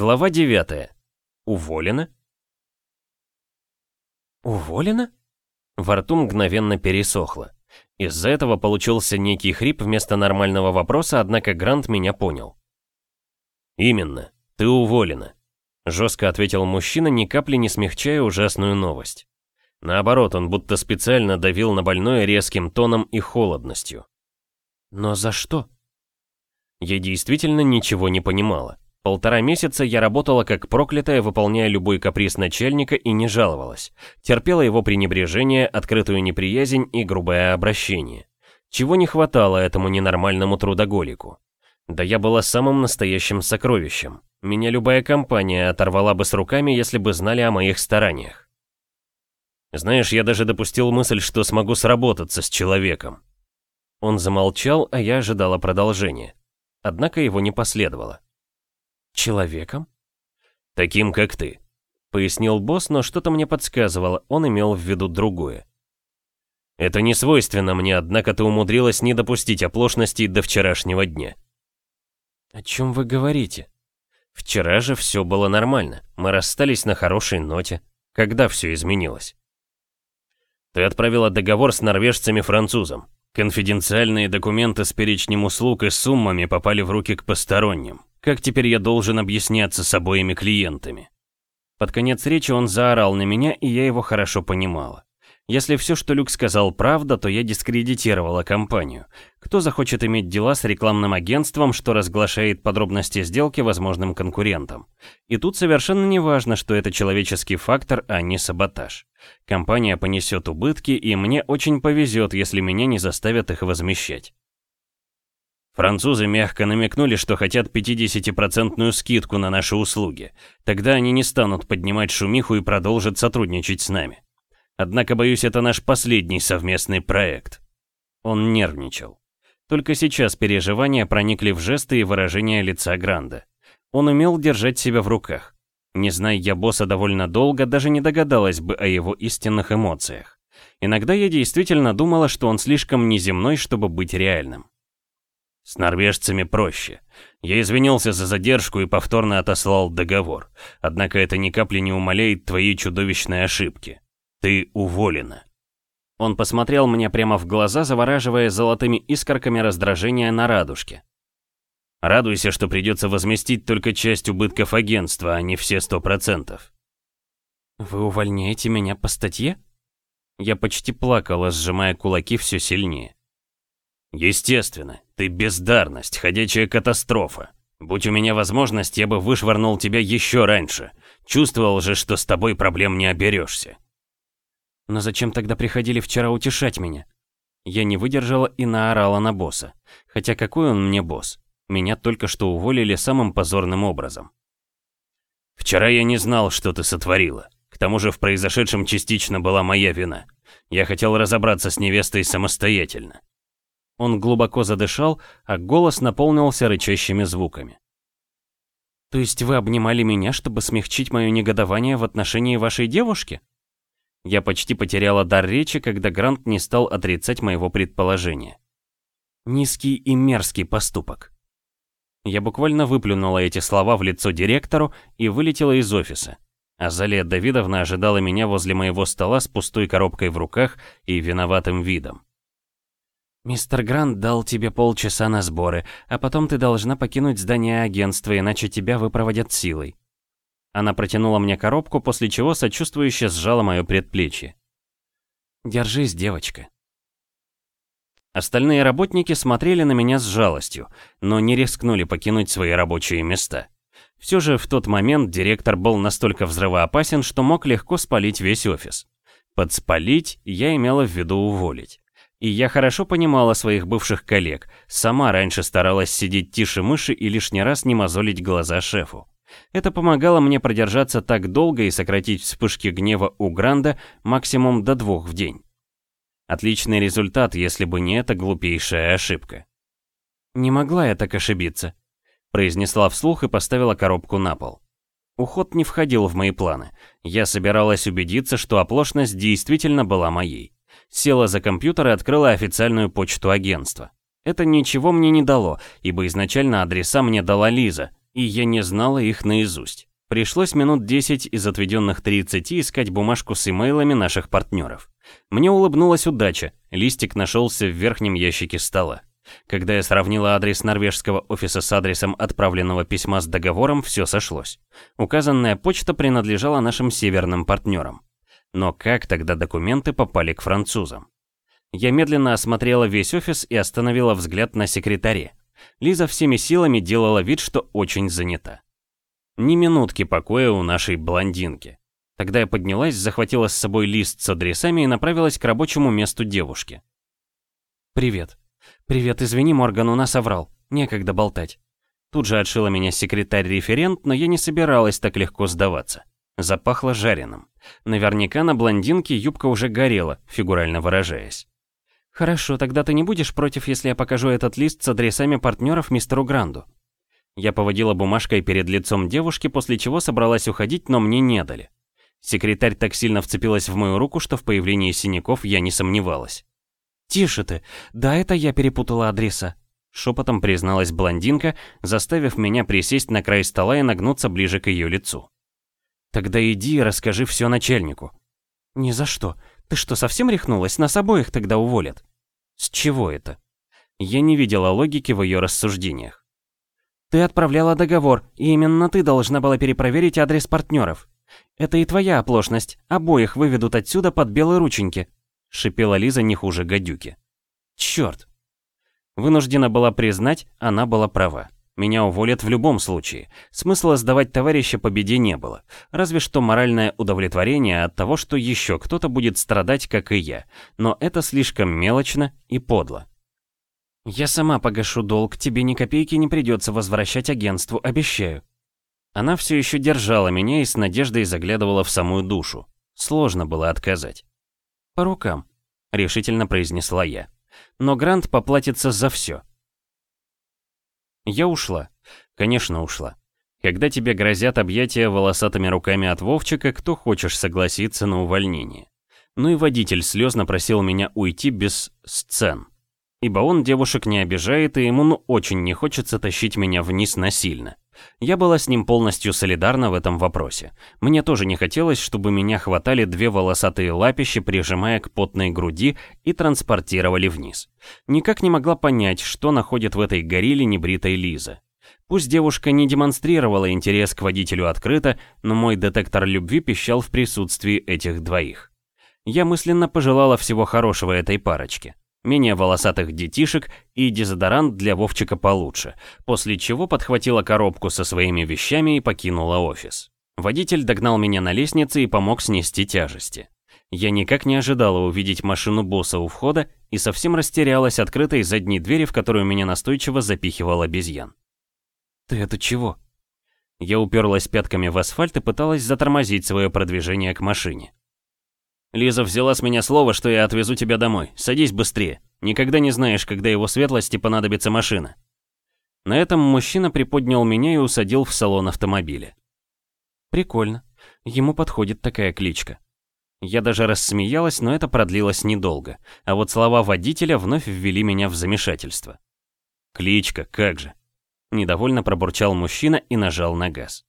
Глава 9. Уволена? Уволена? Во рту мгновенно пересохло. Из-за этого получился некий хрип вместо нормального вопроса, однако Грант меня понял. «Именно, ты уволена», — жестко ответил мужчина, ни капли не смягчая ужасную новость. Наоборот, он будто специально давил на больное резким тоном и холодностью. «Но за что?» Я действительно ничего не понимала. Полтора месяца я работала как проклятая, выполняя любой каприз начальника и не жаловалась. Терпела его пренебрежение, открытую неприязнь и грубое обращение. Чего не хватало этому ненормальному трудоголику. Да я была самым настоящим сокровищем. Меня любая компания оторвала бы с руками, если бы знали о моих стараниях. Знаешь, я даже допустил мысль, что смогу сработаться с человеком. Он замолчал, а я ожидала продолжения. Однако его не последовало. Человеком? Таким, как ты. Пояснил босс, но что-то мне подсказывало, он имел в виду другое. Это не свойственно мне, однако ты умудрилась не допустить оплошностей до вчерашнего дня. О чем вы говорите? Вчера же все было нормально, мы расстались на хорошей ноте. Когда все изменилось? Ты отправила договор с норвежцами-французом. Конфиденциальные документы с перечнем услуг и суммами попали в руки к посторонним. Как теперь я должен объясняться с обоими клиентами? Под конец речи он заорал на меня, и я его хорошо понимала. Если все, что Люк сказал, правда, то я дискредитировала компанию. Кто захочет иметь дела с рекламным агентством, что разглашает подробности сделки возможным конкурентам? И тут совершенно не важно, что это человеческий фактор, а не саботаж. Компания понесет убытки, и мне очень повезет, если меня не заставят их возмещать. Французы мягко намекнули, что хотят 50% скидку на наши услуги. Тогда они не станут поднимать шумиху и продолжат сотрудничать с нами. Однако, боюсь, это наш последний совместный проект. Он нервничал. Только сейчас переживания проникли в жесты и выражения лица Гранда. Он умел держать себя в руках. Не зная я босса довольно долго, даже не догадалась бы о его истинных эмоциях. Иногда я действительно думала, что он слишком неземной, чтобы быть реальным. С норвежцами проще. Я извинился за задержку и повторно отослал договор. Однако это ни капли не умаляет твоей чудовищной ошибки. Ты уволена. Он посмотрел мне прямо в глаза, завораживая золотыми искорками раздражения на радужке. Радуйся, что придется возместить только часть убытков агентства, а не все сто процентов. Вы увольняете меня по статье? Я почти плакала, сжимая кулаки все сильнее. Естественно, ты бездарность, ходячая катастрофа. Будь у меня возможность, я бы вышвырнул тебя еще раньше. Чувствовал же, что с тобой проблем не оберешься. Но зачем тогда приходили вчера утешать меня? Я не выдержала и наорала на босса. Хотя какой он мне босс? Меня только что уволили самым позорным образом. Вчера я не знал, что ты сотворила. К тому же в произошедшем частично была моя вина. Я хотел разобраться с невестой самостоятельно. Он глубоко задышал, а голос наполнился рычащими звуками. «То есть вы обнимали меня, чтобы смягчить мое негодование в отношении вашей девушки?» Я почти потеряла дар речи, когда Грант не стал отрицать моего предположения. Низкий и мерзкий поступок. Я буквально выплюнула эти слова в лицо директору и вылетела из офиса. Азалия Давидовна ожидала меня возле моего стола с пустой коробкой в руках и виноватым видом. «Мистер Грант дал тебе полчаса на сборы, а потом ты должна покинуть здание агентства, иначе тебя выпроводят силой». Она протянула мне коробку, после чего сочувствующе сжала мое предплечье. «Держись, девочка». Остальные работники смотрели на меня с жалостью, но не рискнули покинуть свои рабочие места. Все же в тот момент директор был настолько взрывоопасен, что мог легко спалить весь офис. Под «спалить» я имела в виду уволить. И я хорошо понимала своих бывших коллег, сама раньше старалась сидеть тише мыши и лишний раз не мозолить глаза шефу. Это помогало мне продержаться так долго и сократить вспышки гнева у Гранда максимум до двух в день. Отличный результат, если бы не эта глупейшая ошибка. «Не могла я так ошибиться», — произнесла вслух и поставила коробку на пол. Уход не входил в мои планы. Я собиралась убедиться, что оплошность действительно была моей села за компьютер и открыла официальную почту агентства. Это ничего мне не дало, ибо изначально адреса мне дала Лиза, и я не знала их наизусть. Пришлось минут 10 из отведенных 30 искать бумажку с имейлами наших партнеров. Мне улыбнулась удача, листик нашелся в верхнем ящике стола. Когда я сравнила адрес норвежского офиса с адресом отправленного письма с договором, все сошлось. Указанная почта принадлежала нашим северным партнерам. Но как тогда документы попали к французам? Я медленно осмотрела весь офис и остановила взгляд на секретаре. Лиза всеми силами делала вид, что очень занята. Ни минутки покоя у нашей блондинки. Тогда я поднялась, захватила с собой лист с адресами и направилась к рабочему месту девушки. «Привет. Привет, извини, Морган, у нас оврал. Некогда болтать». Тут же отшила меня секретарь-референт, но я не собиралась так легко сдаваться. Запахло жареным. Наверняка на блондинке юбка уже горела, фигурально выражаясь. «Хорошо, тогда ты не будешь против, если я покажу этот лист с адресами партнеров мистеру Гранду?» Я поводила бумажкой перед лицом девушки, после чего собралась уходить, но мне не дали. Секретарь так сильно вцепилась в мою руку, что в появлении синяков я не сомневалась. «Тише ты! Да, это я перепутала адреса!» Шепотом призналась блондинка, заставив меня присесть на край стола и нагнуться ближе к ее лицу. «Тогда иди и расскажи все начальнику». «Ни за что. Ты что, совсем рехнулась? Нас обоих тогда уволят». «С чего это?» Я не видела логики в ее рассуждениях. Ты отправляла договор, и именно ты должна была перепроверить адрес партнеров. Это и твоя оплошность, обоих выведут отсюда под белые рученьки», — шипела Лиза не хуже гадюки. «Черт!» Вынуждена была признать, она была права. Меня уволят в любом случае. Смысла сдавать товарища по беде не было. Разве что моральное удовлетворение от того, что еще кто-то будет страдать, как и я. Но это слишком мелочно и подло. «Я сама погашу долг, тебе ни копейки не придется возвращать агентству, обещаю». Она все еще держала меня и с надеждой заглядывала в самую душу. Сложно было отказать. «По рукам», — решительно произнесла я. «Но Грант поплатится за все». Я ушла. Конечно, ушла. Когда тебе грозят объятия волосатыми руками от Вовчика, кто хочешь согласиться на увольнение. Ну и водитель слезно просил меня уйти без сцен ибо он девушек не обижает, и ему ну очень не хочется тащить меня вниз насильно. Я была с ним полностью солидарна в этом вопросе. Мне тоже не хотелось, чтобы меня хватали две волосатые лапищи, прижимая к потной груди и транспортировали вниз. Никак не могла понять, что находит в этой горилле небритой Лиза. Пусть девушка не демонстрировала интерес к водителю открыто, но мой детектор любви пищал в присутствии этих двоих. Я мысленно пожелала всего хорошего этой парочке менее волосатых детишек и дезодорант для Вовчика получше, после чего подхватила коробку со своими вещами и покинула офис. Водитель догнал меня на лестнице и помог снести тяжести. Я никак не ожидала увидеть машину босса у входа и совсем растерялась открытой задней двери, в которую меня настойчиво запихивал обезьян. «Ты это чего?» Я уперлась пятками в асфальт и пыталась затормозить свое продвижение к машине. Лиза взяла с меня слово, что я отвезу тебя домой. Садись быстрее. Никогда не знаешь, когда его светлости понадобится машина. На этом мужчина приподнял меня и усадил в салон автомобиля. Прикольно. Ему подходит такая кличка. Я даже рассмеялась, но это продлилось недолго. А вот слова водителя вновь ввели меня в замешательство. Кличка, как же. Недовольно пробурчал мужчина и нажал на газ.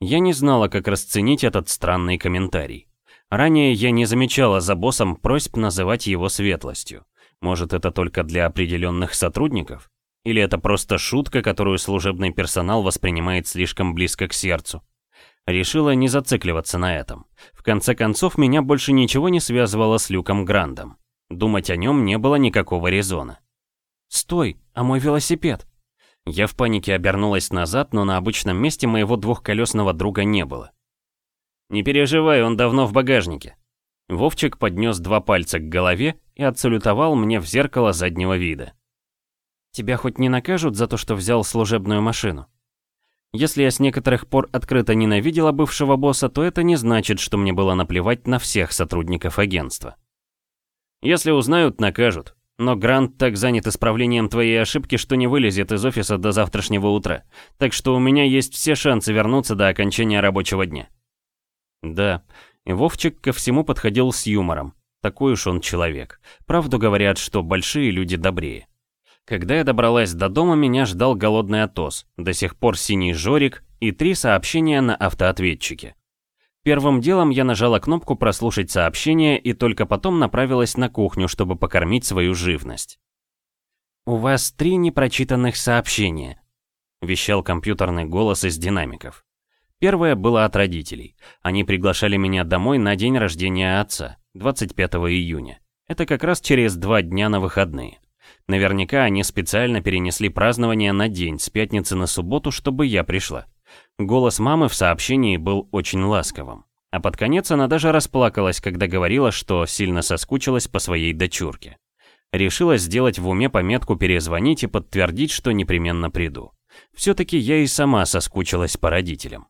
Я не знала, как расценить этот странный комментарий. Ранее я не замечала за боссом просьб называть его светлостью. Может, это только для определенных сотрудников? Или это просто шутка, которую служебный персонал воспринимает слишком близко к сердцу? Решила не зацикливаться на этом. В конце концов, меня больше ничего не связывало с Люком Грандом. Думать о нем не было никакого резона. «Стой, а мой велосипед?» Я в панике обернулась назад, но на обычном месте моего двухколесного друга не было. «Не переживай, он давно в багажнике». Вовчик поднес два пальца к голове и отсалютовал мне в зеркало заднего вида. «Тебя хоть не накажут за то, что взял служебную машину?» Если я с некоторых пор открыто ненавидела бывшего босса, то это не значит, что мне было наплевать на всех сотрудников агентства. Если узнают, накажут. Но Грант так занят исправлением твоей ошибки, что не вылезет из офиса до завтрашнего утра. Так что у меня есть все шансы вернуться до окончания рабочего дня. Да, и Вовчик ко всему подходил с юмором. Такой уж он человек. Правду говорят, что большие люди добрее. Когда я добралась до дома, меня ждал голодный отос, до сих пор синий жорик и три сообщения на автоответчике. Первым делом я нажала кнопку «Прослушать сообщение» и только потом направилась на кухню, чтобы покормить свою живность. «У вас три непрочитанных сообщения», — вещал компьютерный голос из динамиков. Первое было от родителей. Они приглашали меня домой на день рождения отца, 25 июня. Это как раз через два дня на выходные. Наверняка они специально перенесли празднование на день, с пятницы на субботу, чтобы я пришла. Голос мамы в сообщении был очень ласковым. А под конец она даже расплакалась, когда говорила, что сильно соскучилась по своей дочурке. Решила сделать в уме пометку перезвонить и подтвердить, что непременно приду. Все-таки я и сама соскучилась по родителям.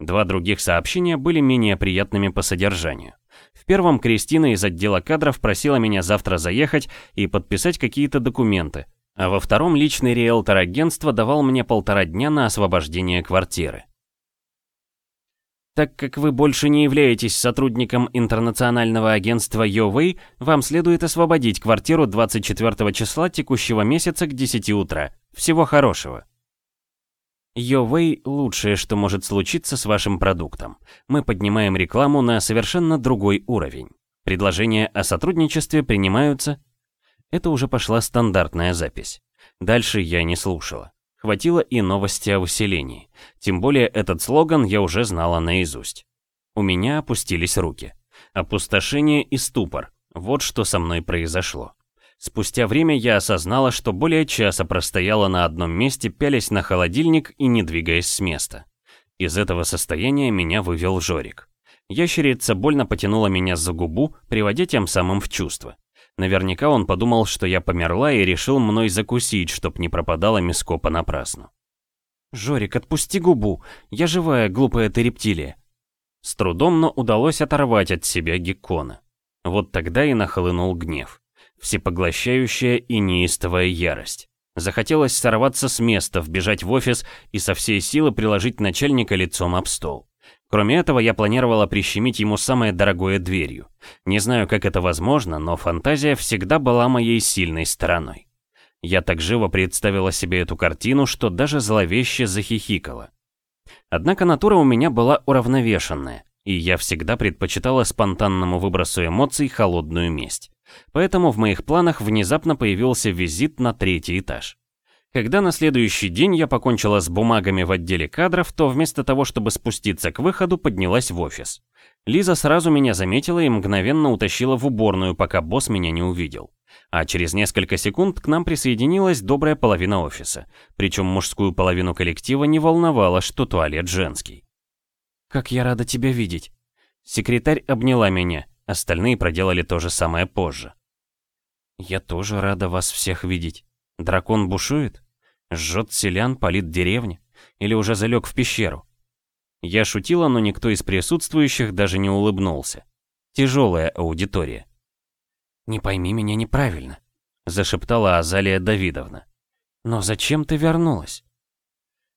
Два других сообщения были менее приятными по содержанию. В первом Кристина из отдела кадров просила меня завтра заехать и подписать какие-то документы, а во втором личный риэлтор агентства давал мне полтора дня на освобождение квартиры. Так как вы больше не являетесь сотрудником интернационального агентства Йовэй, вам следует освободить квартиру 24 числа текущего месяца к 10 утра. Всего хорошего. Йовэй – лучшее, что может случиться с вашим продуктом. Мы поднимаем рекламу на совершенно другой уровень. Предложения о сотрудничестве принимаются. Это уже пошла стандартная запись. Дальше я не слушала. Хватило и новости о выселении. Тем более этот слоган я уже знала наизусть. У меня опустились руки. Опустошение и ступор. Вот что со мной произошло. Спустя время я осознала, что более часа простояла на одном месте, пялясь на холодильник и не двигаясь с места. Из этого состояния меня вывел Жорик. Ящерица больно потянула меня за губу, приводя тем самым в чувство. Наверняка он подумал, что я померла и решил мной закусить, чтоб не пропадала миско понапрасну. «Жорик, отпусти губу! Я живая, глупая ты рептилия!» С трудом, но удалось оторвать от себя геккона. Вот тогда и нахлынул гнев всепоглощающая и неистовая ярость. Захотелось сорваться с места, вбежать в офис и со всей силы приложить начальника лицом об стол. Кроме этого, я планировала прищемить ему самое дорогое дверью. Не знаю, как это возможно, но фантазия всегда была моей сильной стороной. Я так живо представила себе эту картину, что даже зловеще захихикала. Однако натура у меня была уравновешенная, и я всегда предпочитала спонтанному выбросу эмоций холодную месть. Поэтому в моих планах внезапно появился визит на третий этаж. Когда на следующий день я покончила с бумагами в отделе кадров, то вместо того, чтобы спуститься к выходу, поднялась в офис. Лиза сразу меня заметила и мгновенно утащила в уборную, пока босс меня не увидел. А через несколько секунд к нам присоединилась добрая половина офиса. Причем мужскую половину коллектива не волновало, что туалет женский. «Как я рада тебя видеть!» Секретарь обняла меня, Остальные проделали то же самое позже. «Я тоже рада вас всех видеть. Дракон бушует? Жжет селян, палит деревни? Или уже залег в пещеру?» Я шутила, но никто из присутствующих даже не улыбнулся. Тяжелая аудитория. «Не пойми меня неправильно», — зашептала Азалия Давидовна. «Но зачем ты вернулась?»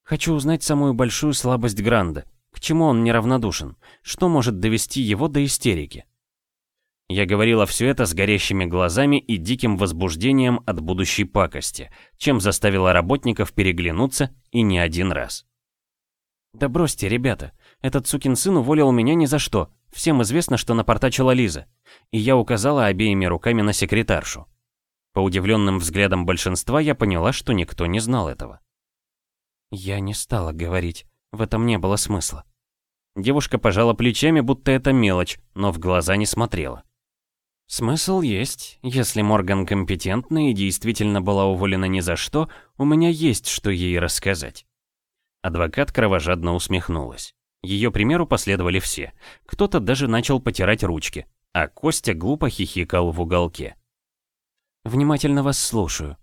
«Хочу узнать самую большую слабость Гранда. К чему он неравнодушен? Что может довести его до истерики?» Я говорила все это с горящими глазами и диким возбуждением от будущей пакости, чем заставила работников переглянуться и не один раз. «Да бросьте, ребята, этот сукин сын уволил меня ни за что. Всем известно, что напортачила Лиза. И я указала обеими руками на секретаршу. По удивленным взглядам большинства я поняла, что никто не знал этого. Я не стала говорить, в этом не было смысла. Девушка пожала плечами, будто это мелочь, но в глаза не смотрела. Смысл есть. Если Морган компетентна и действительно была уволена ни за что, у меня есть что ей рассказать. Адвокат кровожадно усмехнулась. Ее примеру последовали все. Кто-то даже начал потирать ручки, а Костя глупо хихикал в уголке. «Внимательно вас слушаю».